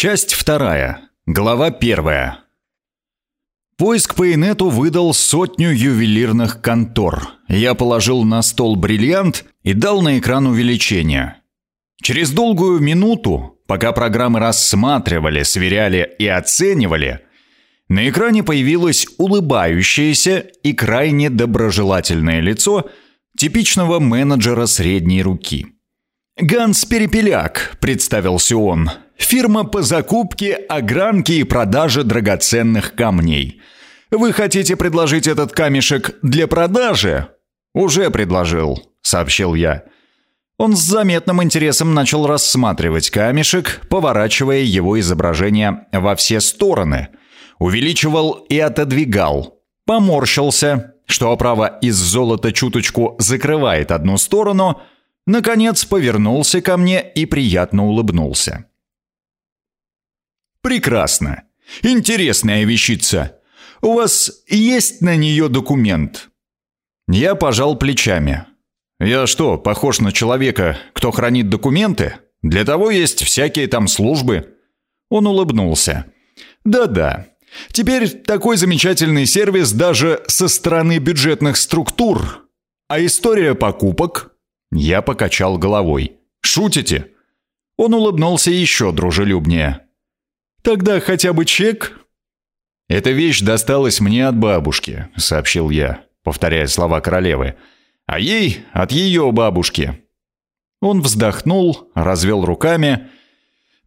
Часть вторая. Глава первая. Поиск по инету выдал сотню ювелирных контор. Я положил на стол бриллиант и дал на экран увеличение. Через долгую минуту, пока программы рассматривали, сверяли и оценивали, на экране появилось улыбающееся и крайне доброжелательное лицо типичного менеджера средней руки. «Ганс Перепеляк», — представился он, — Фирма по закупке, огранке и продаже драгоценных камней. Вы хотите предложить этот камешек для продажи? Уже предложил, сообщил я. Он с заметным интересом начал рассматривать камешек, поворачивая его изображение во все стороны. Увеличивал и отодвигал. Поморщился, что оправа из золота чуточку закрывает одну сторону. Наконец повернулся ко мне и приятно улыбнулся. «Прекрасно. Интересная вещица. У вас есть на нее документ?» Я пожал плечами. «Я что, похож на человека, кто хранит документы? Для того есть всякие там службы». Он улыбнулся. «Да-да. Теперь такой замечательный сервис даже со стороны бюджетных структур. А история покупок?» Я покачал головой. «Шутите?» Он улыбнулся еще дружелюбнее. Тогда хотя бы чек?» «Эта вещь досталась мне от бабушки», — сообщил я, повторяя слова королевы. «А ей от ее бабушки». Он вздохнул, развел руками.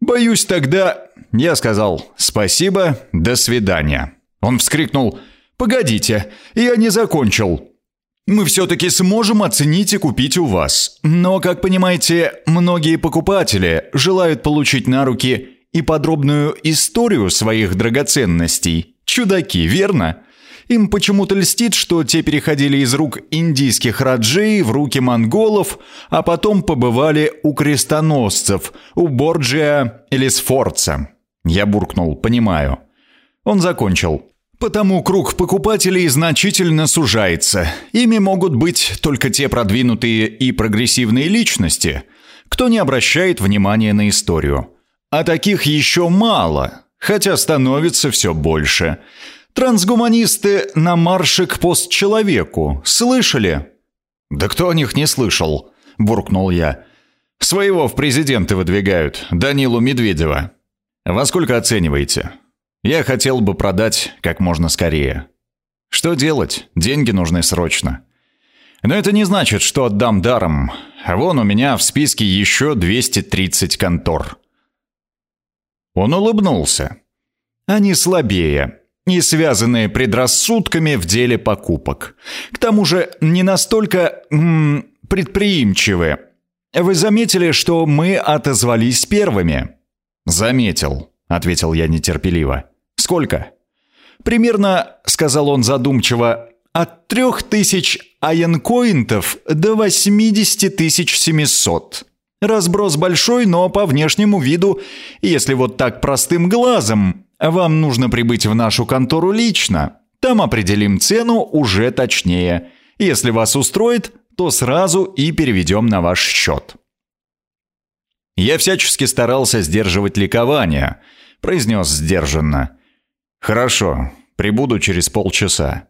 «Боюсь тогда...» Я сказал «Спасибо, до свидания». Он вскрикнул «Погодите, я не закончил». «Мы все-таки сможем оценить и купить у вас. Но, как понимаете, многие покупатели желают получить на руки и подробную историю своих драгоценностей. Чудаки, верно? Им почему-то льстит, что те переходили из рук индийских раджей в руки монголов, а потом побывали у крестоносцев, у Борджия или Сфорца. Я буркнул, понимаю. Он закончил. Потому круг покупателей значительно сужается. Ими могут быть только те продвинутые и прогрессивные личности, кто не обращает внимания на историю. А таких еще мало, хотя становится все больше. Трансгуманисты на марше к постчеловеку. Слышали? Да кто о них не слышал? буркнул я. Своего в президенты выдвигают, Данилу Медведева. Во сколько оцениваете? Я хотел бы продать как можно скорее. Что делать? Деньги нужны срочно. Но это не значит, что отдам даром. Вон у меня в списке еще 230 контор. Он улыбнулся. Они слабее, не связанные предрассудками в деле покупок. К тому же не настолько м -м, предприимчивы. Вы заметили, что мы отозвались первыми? Заметил, ответил я нетерпеливо. Сколько? Примерно, сказал он задумчиво, от трех тысяч аянкоинтов до восьмидесяти тысяч семисот. Разброс большой, но по внешнему виду, если вот так простым глазом, вам нужно прибыть в нашу контору лично. Там определим цену уже точнее. Если вас устроит, то сразу и переведем на ваш счет. Я всячески старался сдерживать ликование, произнес сдержанно. Хорошо, прибуду через полчаса.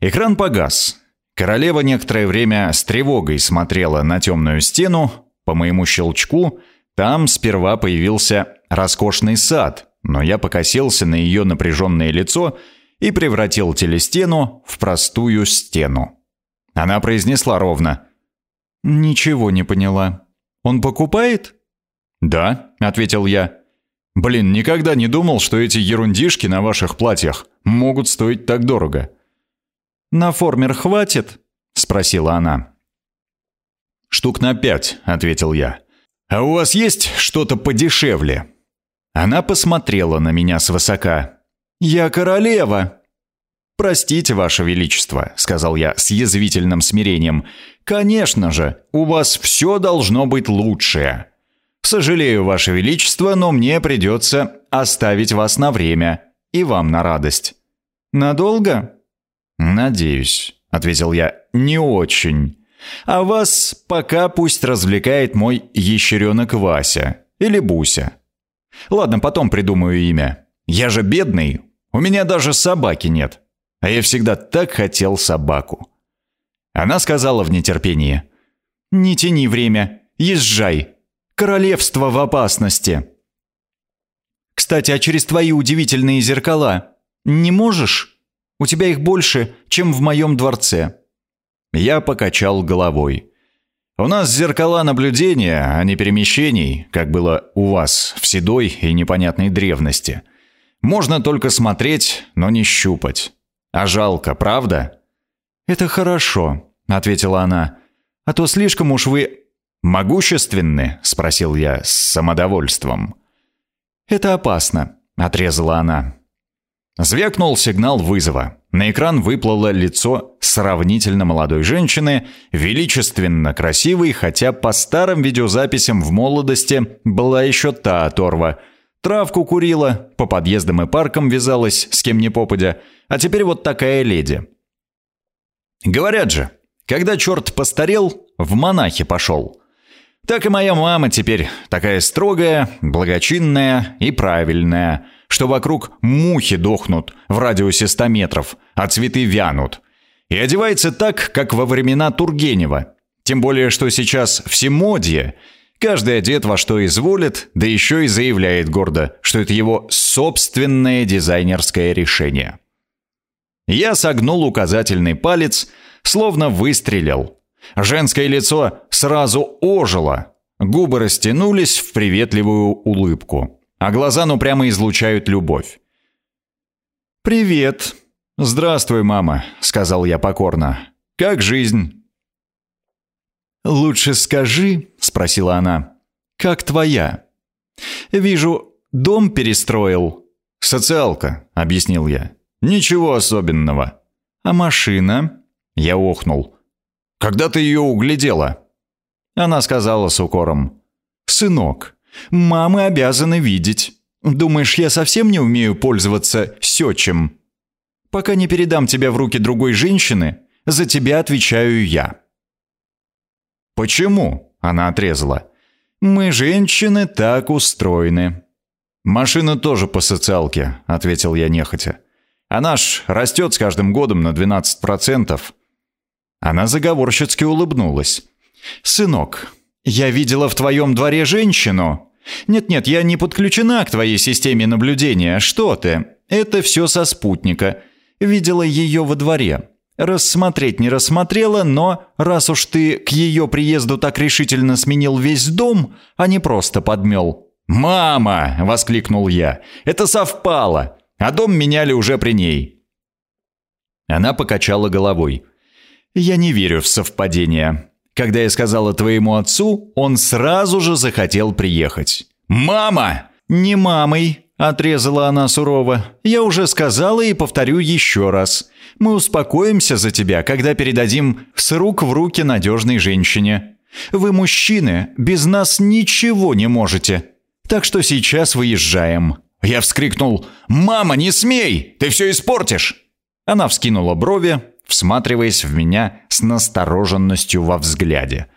Экран погас. Королева некоторое время с тревогой смотрела на темную стену, по моему щелчку там сперва появился роскошный сад, но я покосился на ее напряженное лицо и превратил телестену в простую стену. Она произнесла ровно. «Ничего не поняла. Он покупает?» «Да», — ответил я. «Блин, никогда не думал, что эти ерундишки на ваших платьях могут стоить так дорого». «На формер хватит?» — спросила она. «Штук на пять», — ответил я. «А у вас есть что-то подешевле?» Она посмотрела на меня свысока. «Я королева!» «Простите, Ваше Величество», — сказал я с язвительным смирением. «Конечно же, у вас все должно быть лучшее. Сожалею, Ваше Величество, но мне придется оставить вас на время и вам на радость». «Надолго?» «Надеюсь», — ответил я. «Не очень». А вас пока пусть развлекает мой ящеренок Вася или Буся. Ладно, потом придумаю имя. Я же бедный, у меня даже собаки нет. А я всегда так хотел собаку. Она сказала в нетерпении. «Не тяни время, езжай. Королевство в опасности». «Кстати, а через твои удивительные зеркала не можешь? У тебя их больше, чем в моем дворце». Я покачал головой. «У нас зеркала наблюдения, а не перемещений, как было у вас в седой и непонятной древности. Можно только смотреть, но не щупать. А жалко, правда?» «Это хорошо», — ответила она. «А то слишком уж вы...» «Могущественны?» — спросил я с самодовольством. «Это опасно», — отрезала она. Звякнул сигнал вызова. На экран выплыло лицо сравнительно молодой женщины, величественно красивой, хотя по старым видеозаписям в молодости была еще та оторва. Травку курила, по подъездам и паркам вязалась, с кем ни попадя, а теперь вот такая леди. Говорят же, когда черт постарел, в монахи пошел. Так и моя мама теперь такая строгая, благочинная и правильная, что вокруг мухи дохнут в радиусе 100 метров, а цветы вянут. И одевается так, как во времена Тургенева. Тем более, что сейчас всемодье. Каждый одет во что изволит, да еще и заявляет гордо, что это его собственное дизайнерское решение. Я согнул указательный палец, словно выстрелил. Женское лицо сразу ожило. Губы растянулись в приветливую улыбку, а глаза ну прямо излучают любовь. «Привет!» «Здравствуй, мама», — сказал я покорно. «Как жизнь?» «Лучше скажи», — спросила она, — «как твоя?» «Вижу, дом перестроил». «Социалка», — объяснил я. «Ничего особенного». «А машина?» Я охнул. «Когда ты ее углядела?» Она сказала с укором. «Сынок, мамы обязаны видеть. Думаешь, я совсем не умею пользоваться сечем? Пока не передам тебя в руки другой женщины, за тебя отвечаю я». «Почему?» — она отрезала. «Мы, женщины, так устроены». «Машина тоже по социалке», — ответил я нехотя. А наш растет с каждым годом на 12%. Она заговорщицки улыбнулась. «Сынок, я видела в твоем дворе женщину. Нет-нет, я не подключена к твоей системе наблюдения. Что ты? Это все со спутника. Видела ее во дворе. Рассмотреть не рассмотрела, но раз уж ты к ее приезду так решительно сменил весь дом, а не просто подмел». «Мама!» — воскликнул я. «Это совпало! а дом меняли уже при ней». Она покачала головой. «Я не верю в совпадение. Когда я сказала твоему отцу, он сразу же захотел приехать». «Мама!» «Не мамой», — отрезала она сурово. «Я уже сказала и повторю еще раз. Мы успокоимся за тебя, когда передадим с рук в руки надежной женщине. Вы, мужчины, без нас ничего не можете. Так что сейчас выезжаем. Я вскрикнул «Мама, не смей! Ты все испортишь!» Она вскинула брови, всматриваясь в меня с настороженностью во взгляде.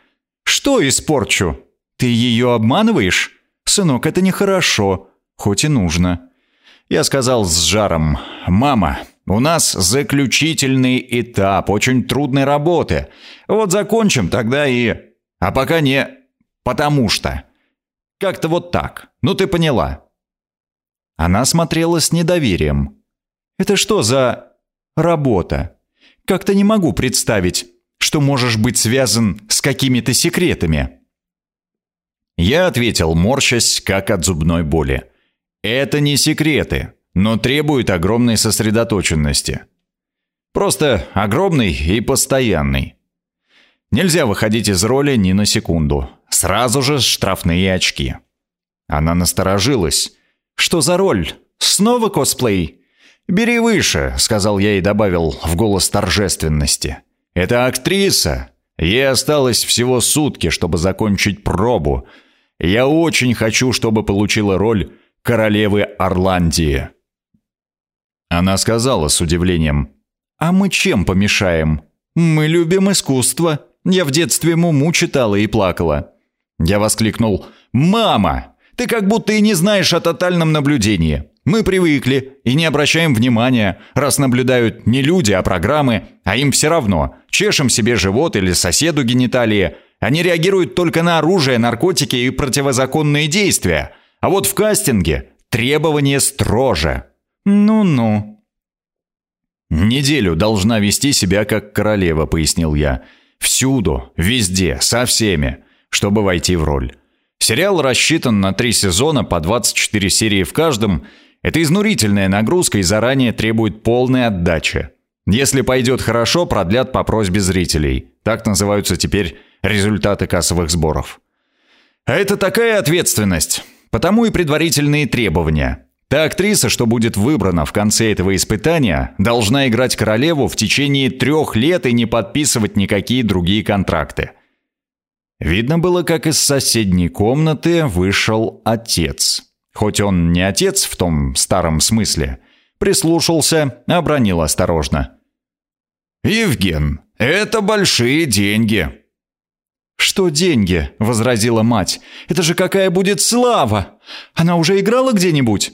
«Что испорчу? Ты ее обманываешь? Сынок, это нехорошо, хоть и нужно». Я сказал с жаром «Мама, у нас заключительный этап очень трудной работы. Вот закончим тогда и... А пока не... Потому что...» Как-то вот так. Ну ты поняла. Она смотрела с недоверием. «Это что за... работа? Как-то не могу представить, что можешь быть связан с какими-то секретами». Я ответил, морщась, как от зубной боли. «Это не секреты, но требует огромной сосредоточенности. Просто огромный и постоянный. Нельзя выходить из роли ни на секунду. Сразу же штрафные очки». Она насторожилась, «Что за роль? Снова косплей?» «Бери выше», — сказал я и добавил в голос торжественности. «Это актриса. Ей осталось всего сутки, чтобы закончить пробу. Я очень хочу, чтобы получила роль королевы Орландии». Она сказала с удивлением. «А мы чем помешаем? Мы любим искусство. Я в детстве Муму читала и плакала». Я воскликнул «Мама!» Ты как будто и не знаешь о тотальном наблюдении. Мы привыкли и не обращаем внимания, раз наблюдают не люди, а программы, а им все равно. Чешем себе живот или соседу гениталии. Они реагируют только на оружие, наркотики и противозаконные действия. А вот в кастинге требования строже. Ну-ну. «Неделю должна вести себя как королева», — пояснил я. «Всюду, везде, со всеми, чтобы войти в роль». Сериал рассчитан на три сезона по 24 серии в каждом — это изнурительная нагрузка и заранее требует полной отдачи. Если пойдет хорошо, продлят по просьбе зрителей. Так называются теперь результаты кассовых сборов. А это такая ответственность. Потому и предварительные требования. Та актриса, что будет выбрана в конце этого испытания, должна играть королеву в течение трех лет и не подписывать никакие другие контракты. Видно было, как из соседней комнаты вышел отец. Хоть он не отец в том старом смысле, прислушался, обронил осторожно. «Евген, это большие деньги!» «Что деньги?» — возразила мать. «Это же какая будет слава! Она уже играла где-нибудь?»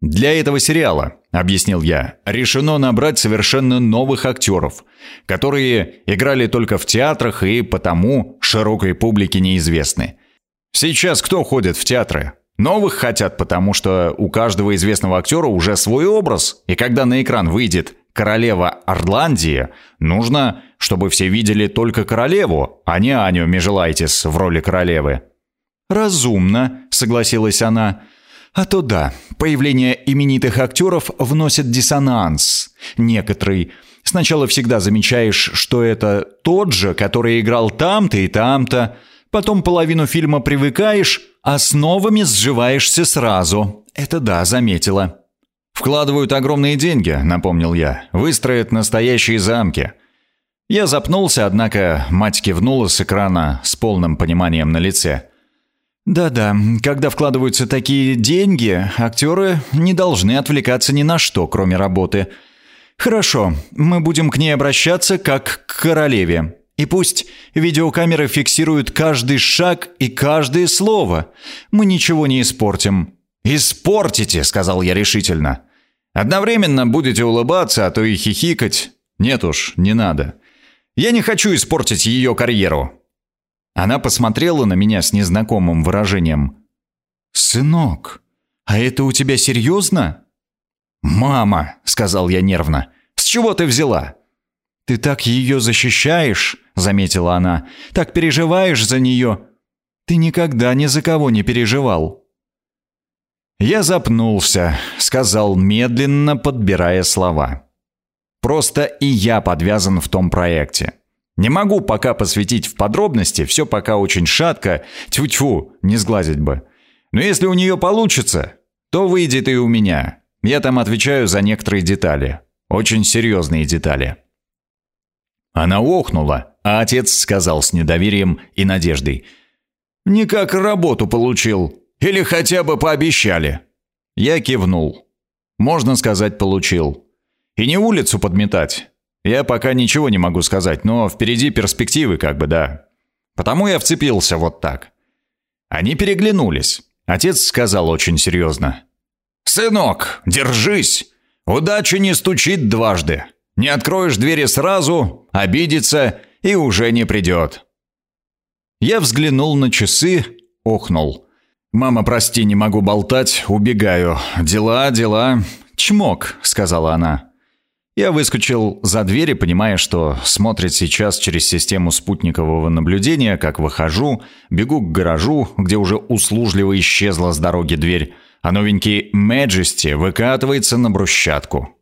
«Для этого сериала», — объяснил я, — «решено набрать совершенно новых актеров, которые играли только в театрах и потому широкой публике неизвестны. Сейчас кто ходит в театры? Новых хотят, потому что у каждого известного актера уже свой образ, и когда на экран выйдет королева Ордландии, нужно, чтобы все видели только королеву, а не Аню Межелайтис в роли королевы. «Разумно», — согласилась она. «А то да, появление именитых актеров вносит диссонанс. Некоторый. Сначала всегда замечаешь, что это тот же, который играл там-то и там-то, Потом половину фильма привыкаешь, а с новыми сживаешься сразу. Это да, заметила. Вкладывают огромные деньги, напомнил я. Выстроят настоящие замки. Я запнулся, однако мать кивнула с экрана с полным пониманием на лице. Да-да, когда вкладываются такие деньги, актеры не должны отвлекаться ни на что, кроме работы. Хорошо, мы будем к ней обращаться как к королеве. И пусть видеокамеры фиксируют каждый шаг и каждое слово. Мы ничего не испортим». «Испортите», — сказал я решительно. «Одновременно будете улыбаться, а то и хихикать. Нет уж, не надо. Я не хочу испортить ее карьеру». Она посмотрела на меня с незнакомым выражением. «Сынок, а это у тебя серьезно?» «Мама», — сказал я нервно, — «с чего ты взяла?» «Ты так ее защищаешь», — заметила она, — «так переживаешь за нее. Ты никогда ни за кого не переживал». Я запнулся, сказал медленно, подбирая слова. «Просто и я подвязан в том проекте. Не могу пока посвятить в подробности, все пока очень шатко, тьфу-тьфу, не сглазить бы. Но если у нее получится, то выйдет и у меня. Я там отвечаю за некоторые детали. Очень серьезные детали». Она охнула, а отец сказал с недоверием и надеждой. «Никак работу получил. Или хотя бы пообещали». Я кивнул. «Можно сказать, получил. И не улицу подметать. Я пока ничего не могу сказать, но впереди перспективы как бы, да. Потому я вцепился вот так». Они переглянулись. Отец сказал очень серьезно. «Сынок, держись! Удача не стучит дважды. Не откроешь двери сразу, обидится и уже не придет. Я взглянул на часы, охнул. «Мама, прости, не могу болтать, убегаю. Дела, дела. Чмок», — сказала она. Я выскочил за дверь, понимая, что смотрит сейчас через систему спутникового наблюдения, как выхожу, бегу к гаражу, где уже услужливо исчезла с дороги дверь, а новенький «Мэджести» выкатывается на брусчатку.